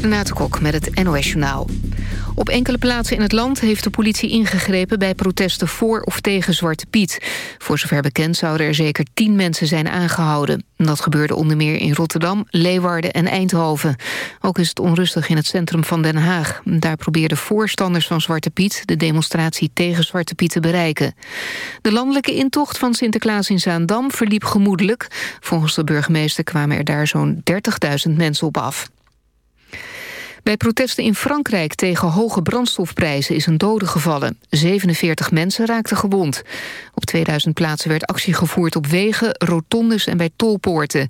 Renate Kok met het NOS Journaal. Op enkele plaatsen in het land heeft de politie ingegrepen... bij protesten voor of tegen Zwarte Piet. Voor zover bekend zouden er zeker tien mensen zijn aangehouden. Dat gebeurde onder meer in Rotterdam, Leeuwarden en Eindhoven. Ook is het onrustig in het centrum van Den Haag. Daar probeerden voorstanders van Zwarte Piet... de demonstratie tegen Zwarte Piet te bereiken. De landelijke intocht van Sinterklaas in Zaandam verliep gemoedelijk. Volgens de burgemeester kwamen er daar zo'n 30.000 mensen op af. Bij protesten in Frankrijk tegen hoge brandstofprijzen is een dode gevallen. 47 mensen raakten gewond. Op 2000 plaatsen werd actie gevoerd op wegen, rotondes en bij tolpoorten.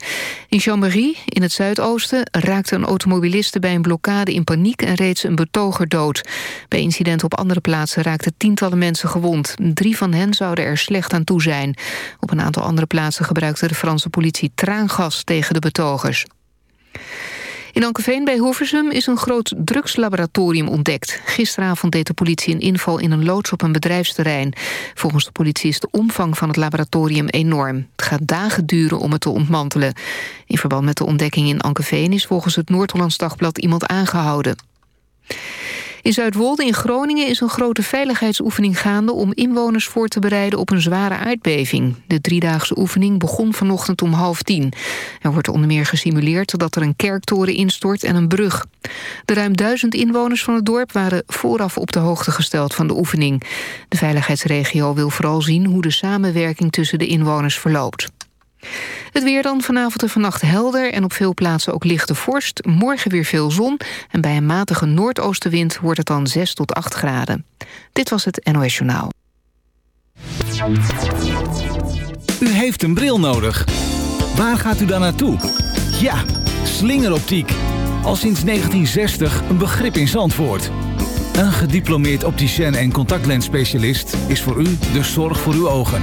In Chambéry, in het zuidoosten, raakte een automobiliste bij een blokkade in paniek en reed ze een betoger dood. Bij incidenten op andere plaatsen raakten tientallen mensen gewond. Drie van hen zouden er slecht aan toe zijn. Op een aantal andere plaatsen gebruikte de Franse politie traangas tegen de betogers. In Ankeveen bij Hoeversum is een groot drugslaboratorium ontdekt. Gisteravond deed de politie een inval in een loods op een bedrijfsterrein. Volgens de politie is de omvang van het laboratorium enorm. Het gaat dagen duren om het te ontmantelen. In verband met de ontdekking in Ankeveen is volgens het Noord-Hollands Dagblad iemand aangehouden. In Zuidwolde in Groningen is een grote veiligheidsoefening gaande... om inwoners voor te bereiden op een zware aardbeving. De driedaagse oefening begon vanochtend om half tien. Er wordt onder meer gesimuleerd dat er een kerktoren instort en een brug. De ruim duizend inwoners van het dorp waren vooraf op de hoogte gesteld van de oefening. De veiligheidsregio wil vooral zien hoe de samenwerking tussen de inwoners verloopt. Het weer dan vanavond en vannacht helder en op veel plaatsen ook lichte vorst. Morgen weer veel zon en bij een matige noordoostenwind wordt het dan 6 tot 8 graden. Dit was het NOS Journaal. U heeft een bril nodig. Waar gaat u dan naartoe? Ja, slingeroptiek. Al sinds 1960 een begrip in Zandvoort. Een gediplomeerd opticien en contactlensspecialist is voor u de zorg voor uw ogen.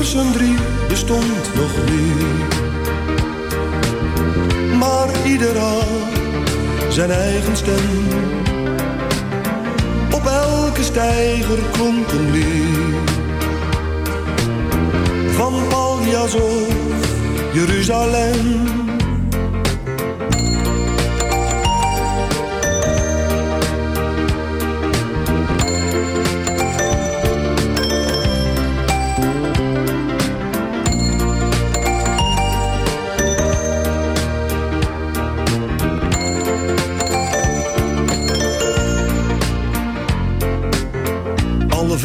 voor z'n drie bestond nog niet. Maar ieder had zijn eigen stem. Op elke stijger klonk een lied. Van Paljas of Jeruzalem.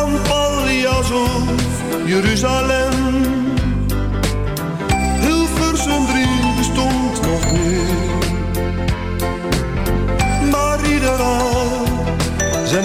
Van Pallias of Jeruzalem. Hilversum 3 bestond nog niet. Maar ieder had zijn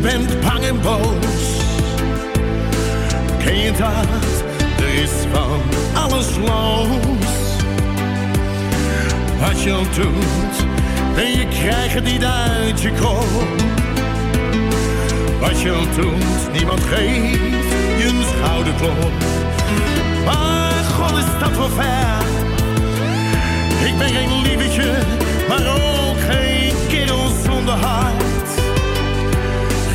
bent bang en boos. Ken je dat? Er is van alles los. Wat je ook doet, en je krijgt het niet uit je kop. Wat je ook doet, niemand geeft je een schouderklop. Maar God is dat wel ver. Ik ben geen lievetje, maar ook geen kerel zonder hart.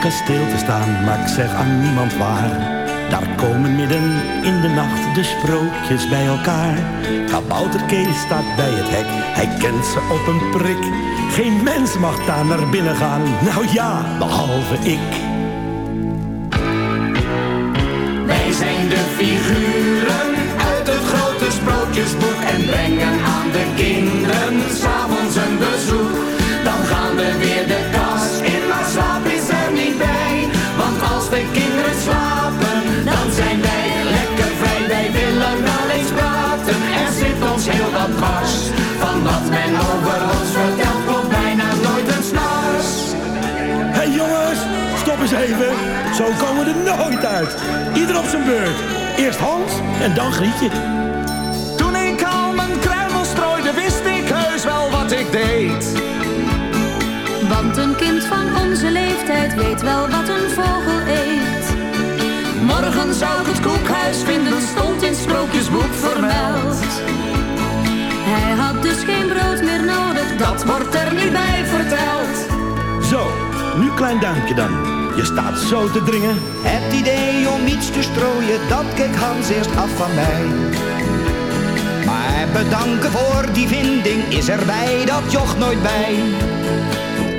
kasteel te staan, maar ik zeg aan niemand waar. Daar komen midden in de nacht de sprookjes bij elkaar. Kabouter Kees staat bij het hek, hij kent ze op een prik. Geen mens mag daar naar binnen gaan, nou ja, behalve ik. Wij zijn de figuren uit het grote sprookjesboek en brengen aan de kinderen Zo komen we er nooit uit. Ieder op zijn beurt. Eerst Hans en dan Grietje. Toen ik al mijn kruimel strooide, wist ik heus wel wat ik deed. Want een kind van onze leeftijd weet wel wat een vogel eet. Morgen zou ik het koekhuis vinden, stond in sprookjesboek vermeld. Hij had dus geen brood meer nodig, Dat wordt er niet bij verteld. Zo, nu klein duimpje dan. Je staat zo te dringen. Het idee om iets te strooien, dat keek Hans eerst af van mij. Maar bedanken voor die vinding is er bij dat joch nooit bij.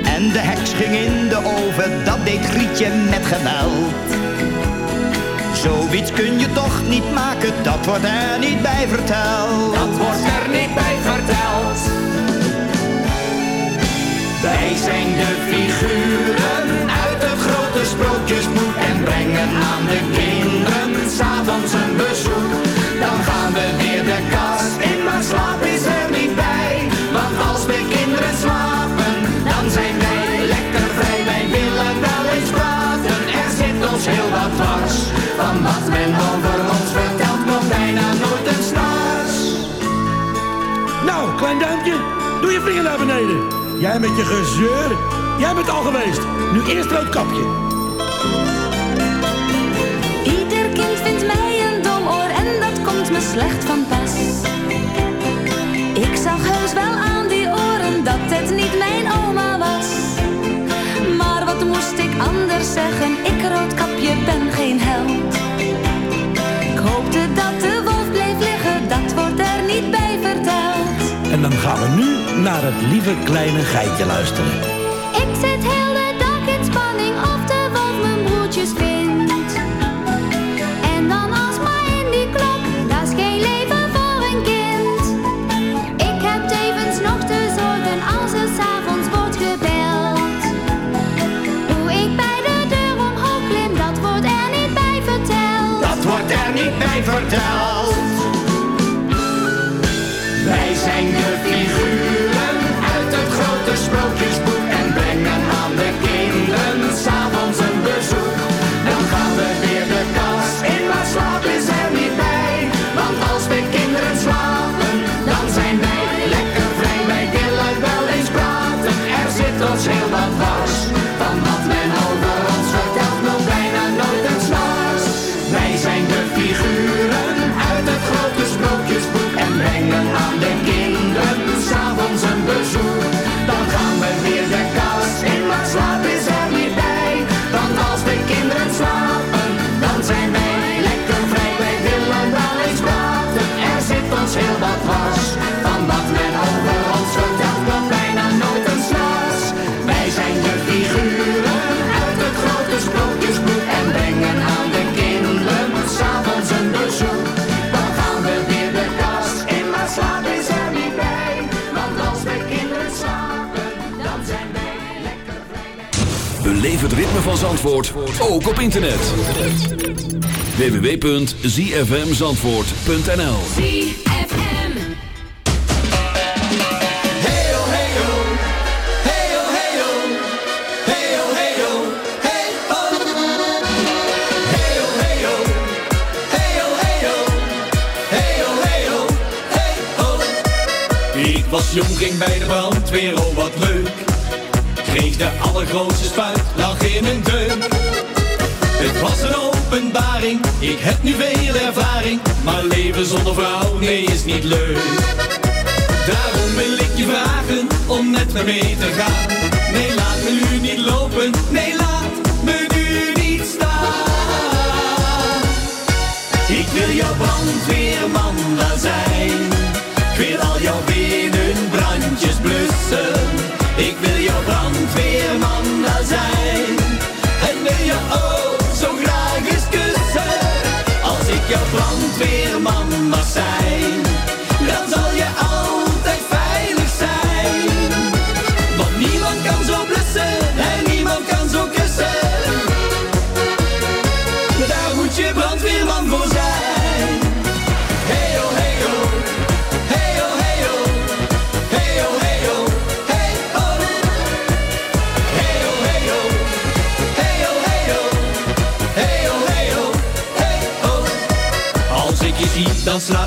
En de heks ging in de oven, dat deed Grietje met geweld. Zoiets kun je toch niet maken, dat wordt er niet bij verteld. Dat wordt er niet bij verteld. Wij zijn de figuren het grote sprookjesboek en brengen aan de kinderen s'avonds een bezoek. Dan gaan we weer de kast in, maar slaap is er niet bij. Want als de kinderen slapen, dan zijn wij lekker vrij. Wij willen wel eens praten, er zit ons heel wat dwars. Van wat men over ons vertelt, nog bijna nooit een snars. Nou, klein duimpje, doe je vinger naar beneden. Jij met je gezeur. Jij bent al geweest. Nu eerst rood kapje. Ieder kind vindt mij een dom oor en dat komt me slecht van pas. Ik zag heus wel aan die oren dat het niet mijn oma was. Maar wat moest ik anders zeggen? Ik roodkapje ben geen held. Ik hoopte dat de wolf bleef liggen, dat wordt er niet bij verteld. En dan gaan we nu naar het lieve kleine geitje luisteren. Er niet Beleef het ritme van Zandvoort ook op internet. www.zfmzandvoort.nl Heyo, heyo, heyo, heyo, heyo, heyo, hey ho. Heyo, heyo, heyo, heyo, heyo, heyo, hey ho. Ik was jong, ging bij de brandweer, oh wat kreeg de allergrootste spuit, lag in een deun. Het was een openbaring, ik heb nu veel ervaring, maar leven zonder vrouw, nee is niet leuk. Daarom wil ik je vragen om met me mee te gaan. Nee, laat me nu niet lopen. Nee, laat me nu niet staan. Ik wil jouw brandweerman daar zijn. Veerman